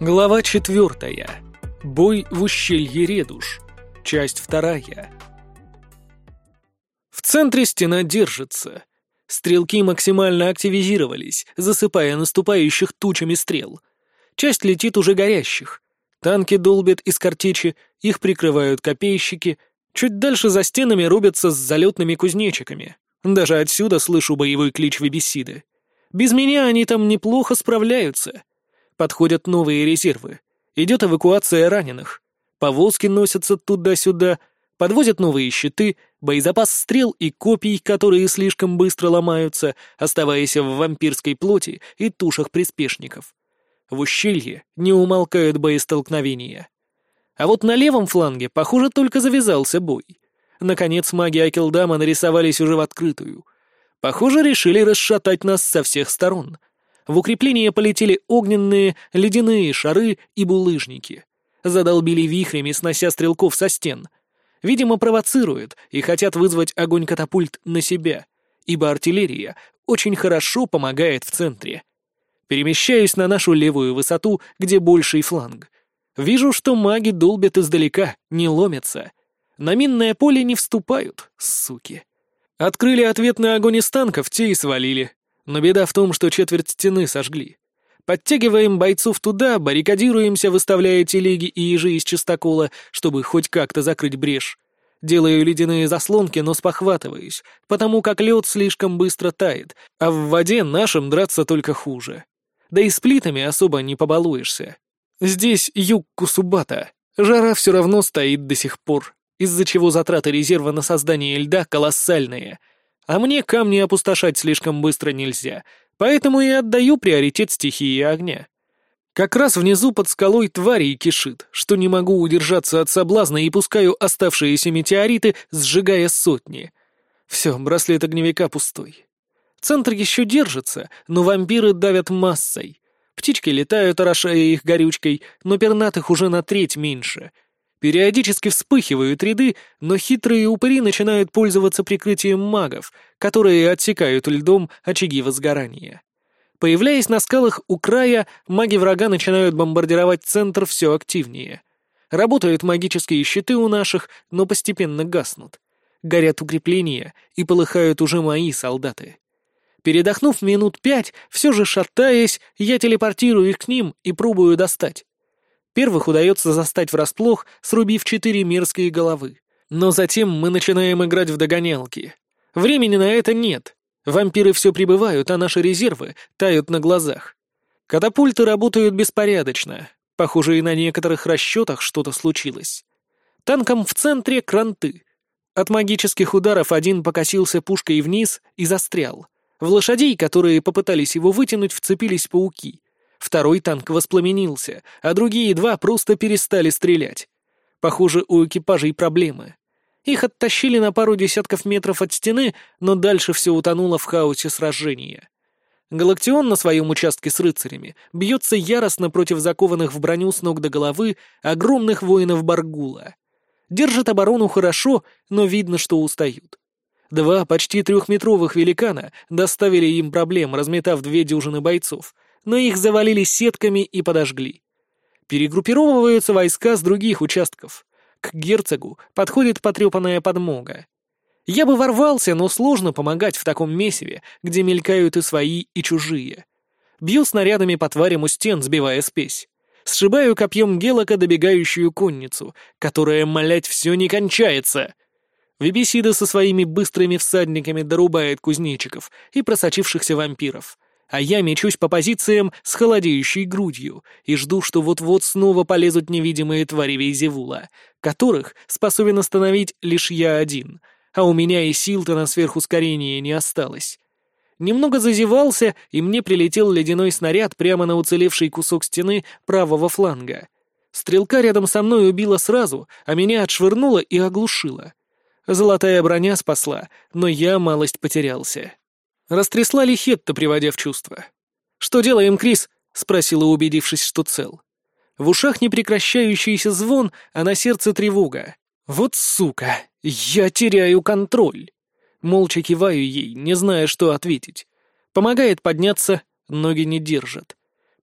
Глава четвертая. Бой в ущелье Редуш. Часть вторая. В центре стена держится. Стрелки максимально активизировались, засыпая наступающих тучами стрел. Часть летит уже горящих. Танки долбят из картечи, их прикрывают копейщики. Чуть дальше за стенами рубятся с залетными кузнечиками. Даже отсюда слышу боевой клич Вебесиды. Без меня они там неплохо справляются. Подходят новые резервы. Идет эвакуация раненых. Повозки носятся туда-сюда, подвозят новые щиты, боезапас стрел и копий, которые слишком быстро ломаются, оставаясь в вампирской плоти и тушах приспешников. В ущелье не умолкают боестолкновения. А вот на левом фланге, похоже, только завязался бой. Наконец маги Акелдама нарисовались уже в открытую. Похоже, решили расшатать нас со всех сторон — в укрепление полетели огненные, ледяные шары и булыжники. Задолбили вихрями, снося стрелков со стен. Видимо, провоцируют и хотят вызвать огонь катапульт на себя, ибо артиллерия очень хорошо помогает в центре. Перемещаюсь на нашу левую высоту, где больший фланг. Вижу, что маги долбят издалека, не ломятся. На минное поле не вступают, суки. Открыли ответный огонь из танков, те и свалили. Но беда в том, что четверть стены сожгли. Подтягиваем бойцов туда, баррикадируемся, выставляя телеги и ежи из чистокола, чтобы хоть как-то закрыть брешь. Делаю ледяные заслонки, но спохватываюсь, потому как лед слишком быстро тает, а в воде нашим драться только хуже. Да и с плитами особо не побалуешься. Здесь юг Кусубата. Жара все равно стоит до сих пор, из-за чего затраты резерва на создание льда колоссальные — а мне камни опустошать слишком быстро нельзя, поэтому и отдаю приоритет стихии огня. Как раз внизу под скалой тварей кишит, что не могу удержаться от соблазна и пускаю оставшиеся метеориты, сжигая сотни. Все, браслет огневика пустой. Центр еще держится, но вампиры давят массой. Птички летают, орошая их горючкой, но пернатых уже на треть меньше — Периодически вспыхивают ряды, но хитрые упыри начинают пользоваться прикрытием магов, которые отсекают льдом очаги возгорания. Появляясь на скалах у края, маги врага начинают бомбардировать центр все активнее. Работают магические щиты у наших, но постепенно гаснут. Горят укрепления, и полыхают уже мои солдаты. Передохнув минут пять, все же шатаясь, я телепортирую их к ним и пробую достать. Первых удается застать врасплох, срубив четыре мерзкие головы. Но затем мы начинаем играть в догонялки. Времени на это нет. Вампиры все прибывают, а наши резервы тают на глазах. Катапульты работают беспорядочно. Похоже, и на некоторых расчетах что-то случилось. Танком в центре кранты. От магических ударов один покосился пушкой вниз и застрял. В лошадей, которые попытались его вытянуть, вцепились пауки. Второй танк воспламенился, а другие два просто перестали стрелять. Похоже, у экипажей проблемы. Их оттащили на пару десятков метров от стены, но дальше все утонуло в хаосе сражения. Галактион на своем участке с рыцарями бьется яростно против закованных в броню с ног до головы огромных воинов Баргула. Держит оборону хорошо, но видно, что устают. Два почти трехметровых великана доставили им проблем, разметав две дюжины бойцов, но их завалили сетками и подожгли. Перегруппировываются войска с других участков. К герцогу подходит потрепанная подмога. Я бы ворвался, но сложно помогать в таком месиве, где мелькают и свои, и чужие. Бью снарядами по тварям у стен, сбивая спесь. Сшибаю копьем гелока добегающую конницу, которая, молять, все не кончается. Вибисида со своими быстрыми всадниками дорубает кузнечиков и просочившихся вампиров — а я мечусь по позициям с холодеющей грудью и жду, что вот-вот снова полезут невидимые твари Вейзевула, которых способен остановить лишь я один, а у меня и сил-то на сверхускорение не осталось. Немного зазевался, и мне прилетел ледяной снаряд прямо на уцелевший кусок стены правого фланга. Стрелка рядом со мной убила сразу, а меня отшвырнула и оглушила. Золотая броня спасла, но я малость потерялся. Растрясла ли Хетта, приводя в чувство. «Что делаем, Крис?» — спросила, убедившись, что цел. В ушах непрекращающийся звон, а на сердце тревога. «Вот сука! Я теряю контроль!» Молча киваю ей, не зная, что ответить. Помогает подняться, ноги не держат.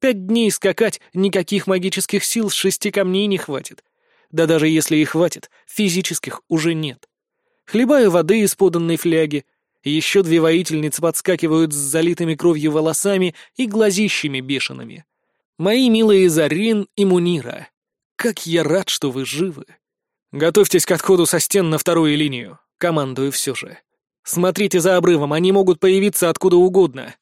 Пять дней скакать никаких магических сил с шести камней не хватит. Да даже если и хватит, физических уже нет. Хлебаю воды из поданной фляги. Еще две воительницы подскакивают с залитыми кровью волосами и глазищами бешеными. Мои милые Зарин и Мунира. Как я рад, что вы живы. Готовьтесь к отходу со стен на вторую линию. Командую все же. Смотрите за обрывом, они могут появиться откуда угодно.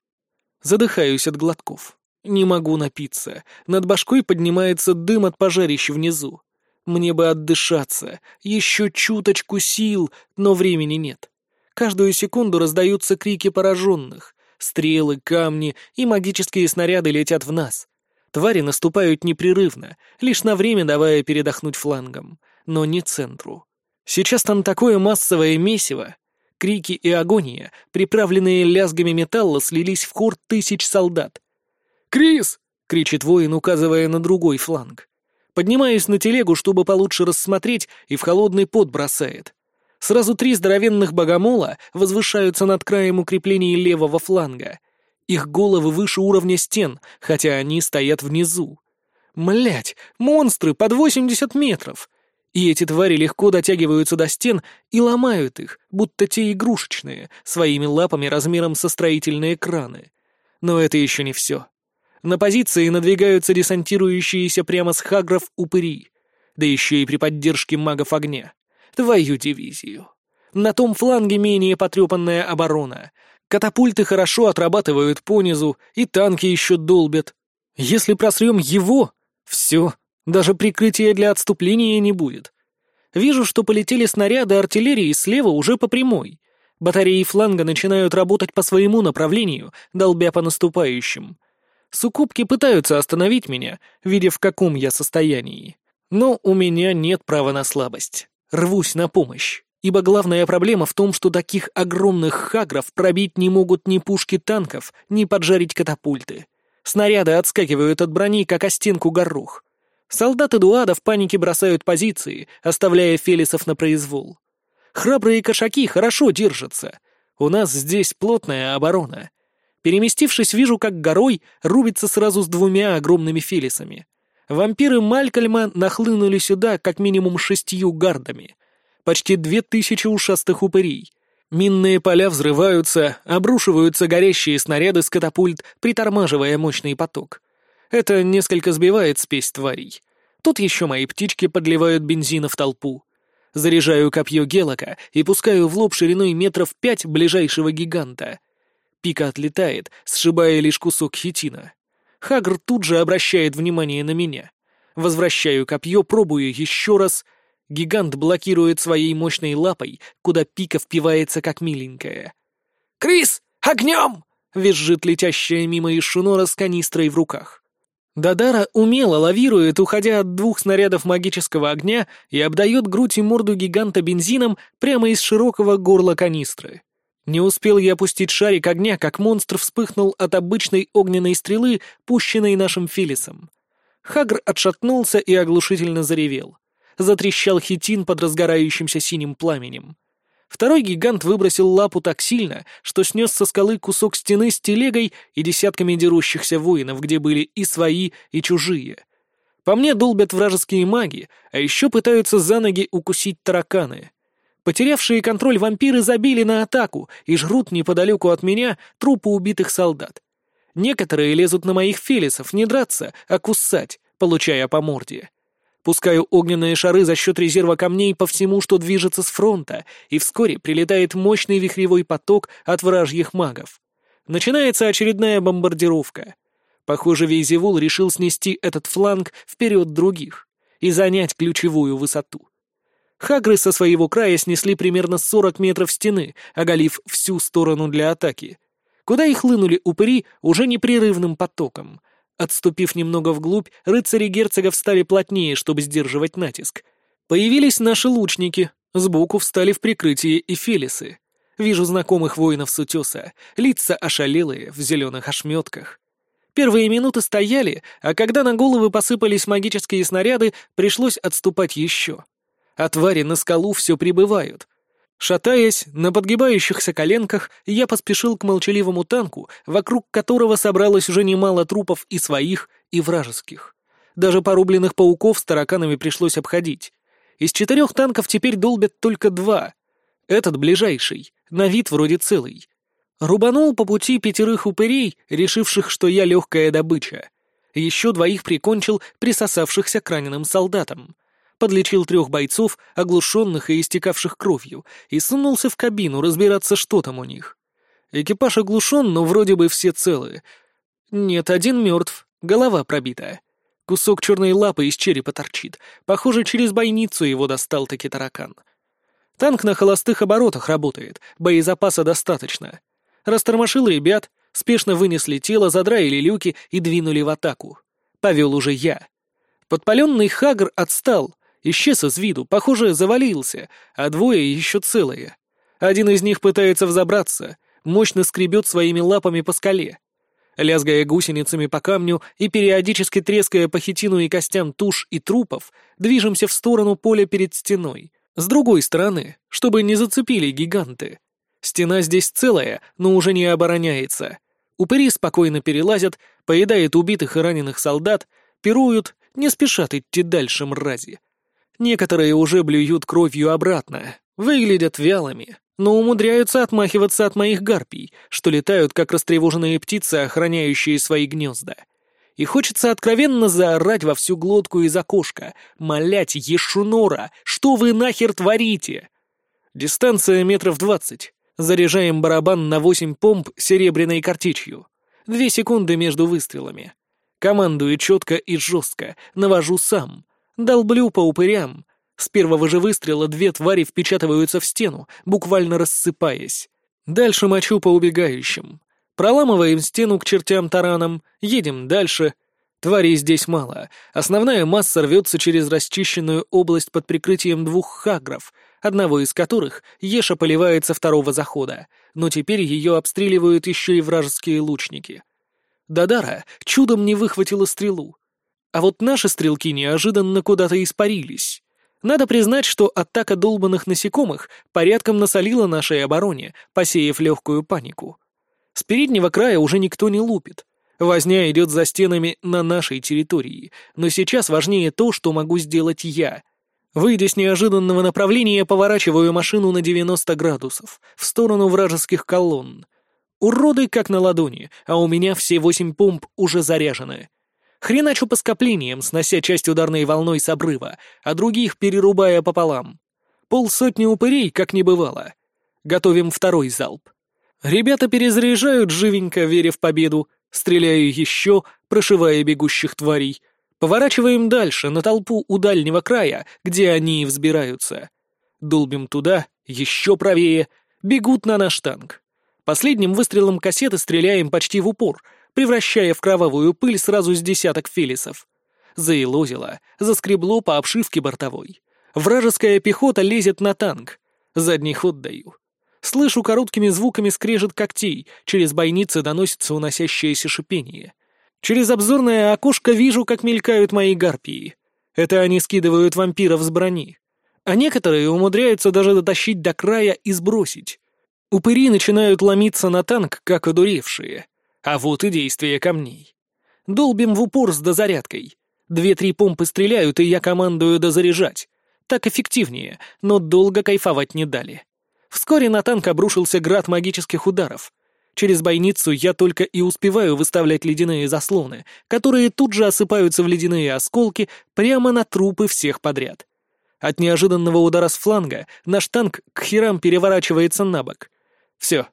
Задыхаюсь от глотков. Не могу напиться. Над башкой поднимается дым от пожарища внизу. Мне бы отдышаться, еще чуточку сил, но времени нет. Каждую секунду раздаются крики пораженных. Стрелы, камни и магические снаряды летят в нас. Твари наступают непрерывно, лишь на время давая передохнуть флангом, но не центру. Сейчас там такое массовое месиво. Крики и агония, приправленные лязгами металла, слились в хор тысяч солдат. «Крис!» — кричит воин, указывая на другой фланг. Поднимаюсь на телегу, чтобы получше рассмотреть, и в холодный пот бросает. Сразу три здоровенных богомола возвышаются над краем укреплений левого фланга. Их головы выше уровня стен, хотя они стоят внизу. Млять, монстры под 80 метров! И эти твари легко дотягиваются до стен и ломают их, будто те игрушечные, своими лапами размером со строительные краны. Но это еще не все. На позиции надвигаются десантирующиеся прямо с хагров упыри, да еще и при поддержке магов огня. Твою дивизию. На том фланге менее потрепанная оборона. Катапульты хорошо отрабатывают понизу, и танки еще долбят. Если просрем его, все, даже прикрытия для отступления не будет. Вижу, что полетели снаряды артиллерии слева уже по прямой. Батареи фланга начинают работать по своему направлению, долбя по наступающим. Сукубки пытаются остановить меня, видя в каком я состоянии. Но у меня нет права на слабость. Рвусь на помощь. Ибо главная проблема в том, что таких огромных хагров пробить не могут ни пушки танков, ни поджарить катапульты. Снаряды отскакивают от брони, как о стенку горох. Солдаты Дуада в панике бросают позиции, оставляя Фелисов на произвол. Храбрые кошаки хорошо держатся. У нас здесь плотная оборона — Переместившись, вижу, как горой рубится сразу с двумя огромными фелисами. Вампиры Малькольма нахлынули сюда как минимум шестью гардами. Почти две тысячи ушастых упырей. Минные поля взрываются, обрушиваются горящие снаряды с катапульт, притормаживая мощный поток. Это несколько сбивает спесь тварей. Тут еще мои птички подливают бензина в толпу. Заряжаю копье Гелока и пускаю в лоб шириной метров пять ближайшего гиганта — Пика отлетает, сшибая лишь кусок хитина. Хагр тут же обращает внимание на меня. Возвращаю копье, пробую еще раз. Гигант блокирует своей мощной лапой, куда пика впивается как миленькая. «Крис, огнем!» — визжит летящая мимо Ишунора с канистрой в руках. Дадара умело лавирует, уходя от двух снарядов магического огня и обдает грудь и морду гиганта бензином прямо из широкого горла канистры. Не успел я опустить шарик огня, как монстр вспыхнул от обычной огненной стрелы, пущенной нашим Филисом. Хагр отшатнулся и оглушительно заревел. Затрещал хитин под разгорающимся синим пламенем. Второй гигант выбросил лапу так сильно, что снес со скалы кусок стены с телегой и десятками дерущихся воинов, где были и свои, и чужие. По мне долбят вражеские маги, а еще пытаются за ноги укусить тараканы — Потерявшие контроль вампиры забили на атаку и жрут неподалеку от меня трупы убитых солдат. Некоторые лезут на моих фелисов не драться, а кусать, получая по морде. Пускаю огненные шары за счет резерва камней по всему, что движется с фронта, и вскоре прилетает мощный вихревой поток от вражьих магов. Начинается очередная бомбардировка. Похоже, Вейзевул решил снести этот фланг вперед других и занять ключевую высоту. Хагры со своего края снесли примерно 40 метров стены, оголив всю сторону для атаки. Куда их хлынули упыри уже непрерывным потоком. Отступив немного вглубь, рыцари герцога встали плотнее, чтобы сдерживать натиск. Появились наши лучники, сбоку встали в прикрытие и фелисы. Вижу знакомых воинов с утеса, лица ошалелые, в зеленых ошметках. Первые минуты стояли, а когда на головы посыпались магические снаряды, пришлось отступать еще а твари на скалу все прибывают. Шатаясь, на подгибающихся коленках, я поспешил к молчаливому танку, вокруг которого собралось уже немало трупов и своих, и вражеских. Даже порубленных пауков с тараканами пришлось обходить. Из четырех танков теперь долбят только два. Этот ближайший, на вид вроде целый. Рубанул по пути пятерых упырей, решивших, что я легкая добыча. Еще двоих прикончил присосавшихся к раненым солдатам. Подлечил трех бойцов, оглушенных и истекавших кровью, и сунулся в кабину разбираться, что там у них. Экипаж оглушен, но вроде бы все целы. Нет, один мертв, голова пробита. Кусок черной лапы из черепа торчит. Похоже, через бойницу его достал таки таракан. Танк на холостых оборотах работает, боезапаса достаточно. Растормошил ребят, спешно вынесли тело, задраили люки и двинули в атаку. Повел уже я. Подпаленный Хагр отстал, исчез из виду, похоже, завалился, а двое еще целые. Один из них пытается взобраться, мощно скребет своими лапами по скале. Лязгая гусеницами по камню и периодически треская по хитину и костям туш и трупов, движемся в сторону поля перед стеной. С другой стороны, чтобы не зацепили гиганты. Стена здесь целая, но уже не обороняется. Упыри спокойно перелазят, поедают убитых и раненых солдат, пируют, не спешат идти дальше мрази. Некоторые уже блюют кровью обратно, выглядят вялыми, но умудряются отмахиваться от моих гарпий, что летают, как растревоженные птицы, охраняющие свои гнезда. И хочется откровенно заорать во всю глотку из окошка, молять Ешунора, что вы нахер творите? Дистанция метров двадцать. Заряжаем барабан на восемь помп серебряной картечью. Две секунды между выстрелами. Командую четко и жестко, навожу сам. Долблю по упырям, с первого же выстрела две твари впечатываются в стену, буквально рассыпаясь. Дальше мочу по убегающим. Проламываем стену к чертям тараном, едем дальше. Тварей здесь мало. Основная масса рвется через расчищенную область под прикрытием двух хагров, одного из которых Еша поливает со второго захода, но теперь ее обстреливают еще и вражеские лучники. Дадара чудом не выхватила стрелу. А вот наши стрелки неожиданно куда-то испарились. Надо признать, что атака долбанных насекомых порядком насолила нашей обороне, посеяв легкую панику. С переднего края уже никто не лупит. Возня идет за стенами на нашей территории, но сейчас важнее то, что могу сделать я. Выйдя с неожиданного направления, поворачиваю машину на 90 градусов, в сторону вражеских колонн. Уроды как на ладони, а у меня все восемь помп уже заряжены. Хреначу по скоплениям, снося часть ударной волной с обрыва, а других перерубая пополам. Полсотни упырей, как не бывало. Готовим второй залп. Ребята перезаряжают живенько, веря в победу. Стреляю еще, прошивая бегущих тварей. Поворачиваем дальше, на толпу у дальнего края, где они и взбираются. Долбим туда, еще правее. Бегут на наш танк. Последним выстрелом кассеты стреляем почти в упор — превращая в кровавую пыль сразу с десяток фелисов. Заилозило, заскребло по обшивке бортовой. Вражеская пехота лезет на танк. Задний ход даю. Слышу короткими звуками скрежет когтей, через бойницы доносится уносящееся шипение. Через обзорное окошко вижу, как мелькают мои гарпии. Это они скидывают вампиров с брони. А некоторые умудряются даже дотащить до края и сбросить. Упыри начинают ломиться на танк, как одуревшие. А вот и действие камней. Долбим в упор с дозарядкой. Две-три помпы стреляют, и я командую дозаряжать. Так эффективнее, но долго кайфовать не дали. Вскоре на танк обрушился град магических ударов. Через бойницу я только и успеваю выставлять ледяные заслоны, которые тут же осыпаются в ледяные осколки прямо на трупы всех подряд. От неожиданного удара с фланга наш танк к херам переворачивается на бок. Все,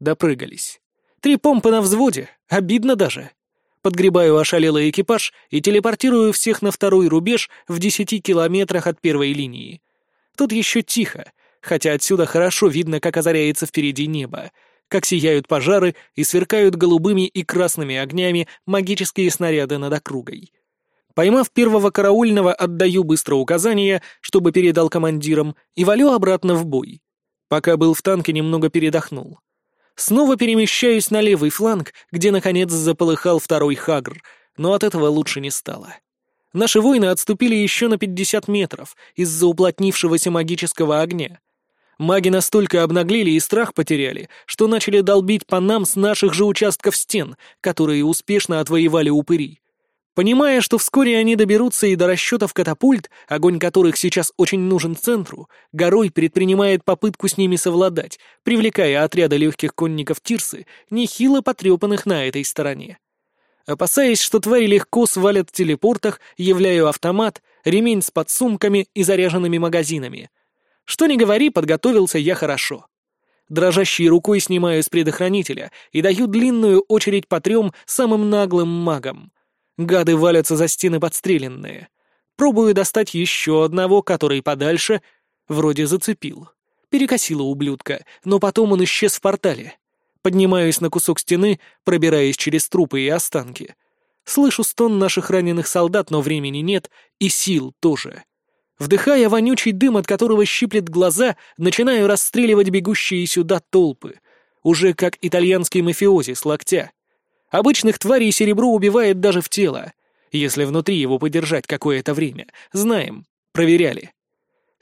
допрыгались. Три помпы на взводе, обидно даже. Подгребаю ошалелый экипаж и телепортирую всех на второй рубеж в десяти километрах от первой линии. Тут еще тихо, хотя отсюда хорошо видно, как озаряется впереди небо, как сияют пожары и сверкают голубыми и красными огнями магические снаряды над округой. Поймав первого караульного, отдаю быстро указания, чтобы передал командирам, и валю обратно в бой. Пока был в танке, немного передохнул. Снова перемещаюсь на левый фланг, где, наконец, заполыхал второй Хагр, но от этого лучше не стало. Наши воины отступили еще на 50 метров из-за уплотнившегося магического огня. Маги настолько обнаглели и страх потеряли, что начали долбить по нам с наших же участков стен, которые успешно отвоевали упыри. Понимая, что вскоре они доберутся и до расчетов катапульт, огонь которых сейчас очень нужен центру, Горой предпринимает попытку с ними совладать, привлекая отряды легких конников Тирсы, нехило потрепанных на этой стороне. Опасаясь, что твари легко свалят в телепортах, являю автомат, ремень с подсумками и заряженными магазинами. Что ни говори, подготовился я хорошо. Дрожащей рукой снимаю с предохранителя и даю длинную очередь по трем самым наглым магам — Гады валятся за стены подстреленные. Пробую достать еще одного, который подальше. Вроде зацепил. Перекосило ублюдка, но потом он исчез в портале. Поднимаюсь на кусок стены, пробираясь через трупы и останки. Слышу стон наших раненых солдат, но времени нет, и сил тоже. Вдыхая вонючий дым, от которого щиплет глаза, начинаю расстреливать бегущие сюда толпы. Уже как итальянский мафиози с локтя. Обычных тварей серебро убивает даже в тело, если внутри его подержать какое-то время. Знаем, проверяли.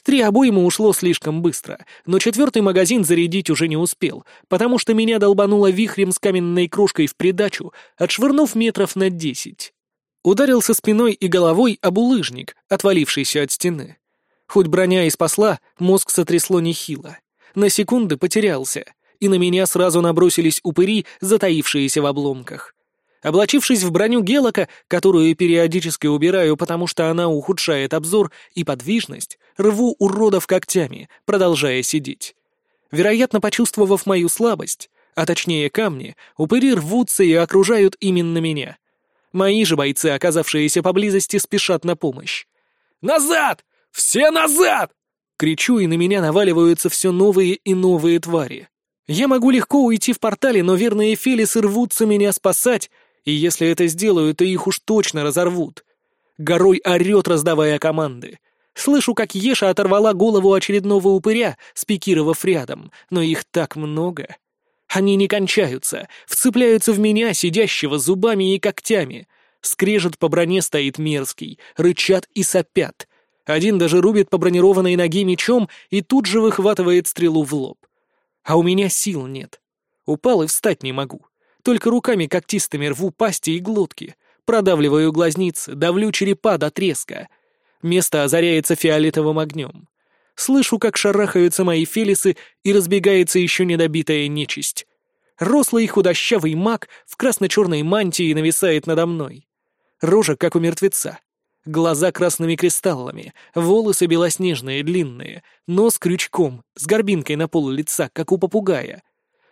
Три обоймы ушло слишком быстро, но четвертый магазин зарядить уже не успел, потому что меня долбануло вихрем с каменной крошкой в придачу, отшвырнув метров на десять. Ударился спиной и головой об улыжник, отвалившийся от стены. Хоть броня и спасла, мозг сотрясло нехило. На секунды потерялся — и на меня сразу набросились упыри, затаившиеся в обломках. Облачившись в броню Гелока, которую периодически убираю, потому что она ухудшает обзор и подвижность, рву уродов когтями, продолжая сидеть. Вероятно, почувствовав мою слабость, а точнее камни, упыри рвутся и окружают именно меня. Мои же бойцы, оказавшиеся поблизости, спешат на помощь. «Назад! Все назад!» Кричу, и на меня наваливаются все новые и новые твари. Я могу легко уйти в портале, но верные Фелисы рвутся меня спасать, и если это сделаю, то их уж точно разорвут. Горой орёт, раздавая команды. Слышу, как Еша оторвала голову очередного упыря, спикировав рядом, но их так много. Они не кончаются, вцепляются в меня, сидящего зубами и когтями. Скрежет по броне стоит мерзкий, рычат и сопят. Один даже рубит по бронированной ноге мечом и тут же выхватывает стрелу в лоб. А у меня сил нет. Упал и встать не могу. Только руками когтистыми рву пасти и глотки. Продавливаю глазницы, давлю черепа до треска. Место озаряется фиолетовым огнем. Слышу, как шарахаются мои фелисы и разбегается еще недобитая нечисть. Рослый худощавый маг в красно-черной мантии нависает надо мной. Рожа, как у мертвеца. Глаза красными кристаллами, волосы белоснежные, длинные, нос крючком, с горбинкой на полу лица, как у попугая.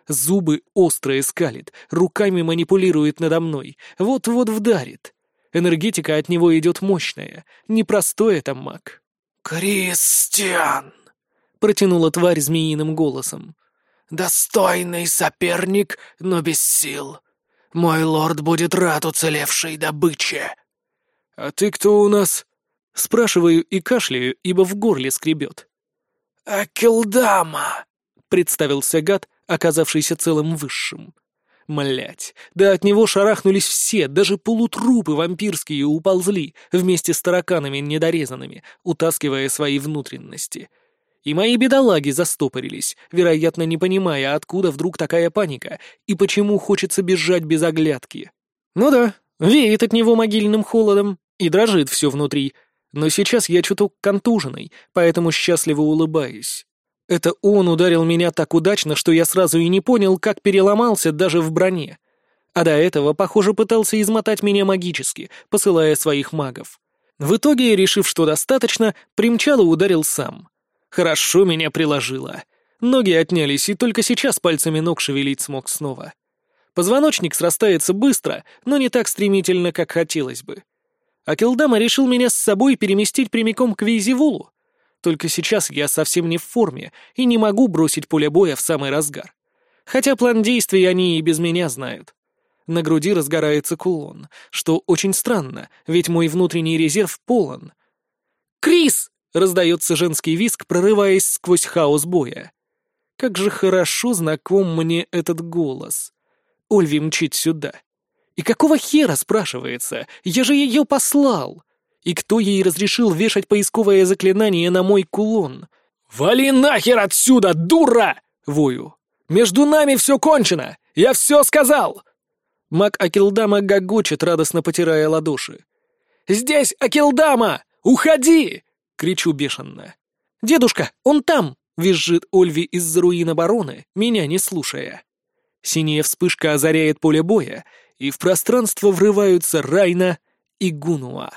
Зубы острые скалит, руками манипулирует надо мной, вот-вот вдарит. Энергетика от него идет мощная, непростой это маг. «Кристиан!» — протянула тварь змеиным голосом. «Достойный соперник, но без сил. Мой лорд будет рад уцелевшей добыче». «А ты кто у нас?» Спрашиваю и кашляю, ибо в горле скребет. «Акилдама!» — представился гад, оказавшийся целым высшим. Млять, да от него шарахнулись все, даже полутрупы вампирские уползли вместе с тараканами недорезанными, утаскивая свои внутренности. И мои бедолаги застопорились, вероятно, не понимая, откуда вдруг такая паника и почему хочется бежать без оглядки. Ну да, веет от него могильным холодом, и дрожит все внутри, но сейчас я чуток контуженный, поэтому счастливо улыбаюсь. Это он ударил меня так удачно, что я сразу и не понял, как переломался даже в броне. А до этого, похоже, пытался измотать меня магически, посылая своих магов. В итоге, решив, что достаточно, примчал и ударил сам. Хорошо меня приложило. Ноги отнялись, и только сейчас пальцами ног шевелить смог снова. Позвоночник срастается быстро, но не так стремительно, как хотелось бы. Акилдама решил меня с собой переместить прямиком к Вейзевулу. Только сейчас я совсем не в форме и не могу бросить поле боя в самый разгар. Хотя план действий они и без меня знают. На груди разгорается кулон, что очень странно, ведь мой внутренний резерв полон. «Крис!» — раздается женский виск, прорываясь сквозь хаос боя. Как же хорошо знаком мне этот голос. Ольви мчит сюда. И какого хера, спрашивается? Я же ее послал. И кто ей разрешил вешать поисковое заклинание на мой кулон? «Вали нахер отсюда, дура!» — вою. «Между нами все кончено! Я все сказал!» Маг Акилдама гогочет, радостно потирая ладоши. Здесь Акилдама! Уходи!» — кричу бешено. «Дедушка, он там!» — визжит Ольви из-за руин обороны, меня не слушая. Синяя вспышка озаряет поле боя, и в пространство врываются Райна и Гунуа.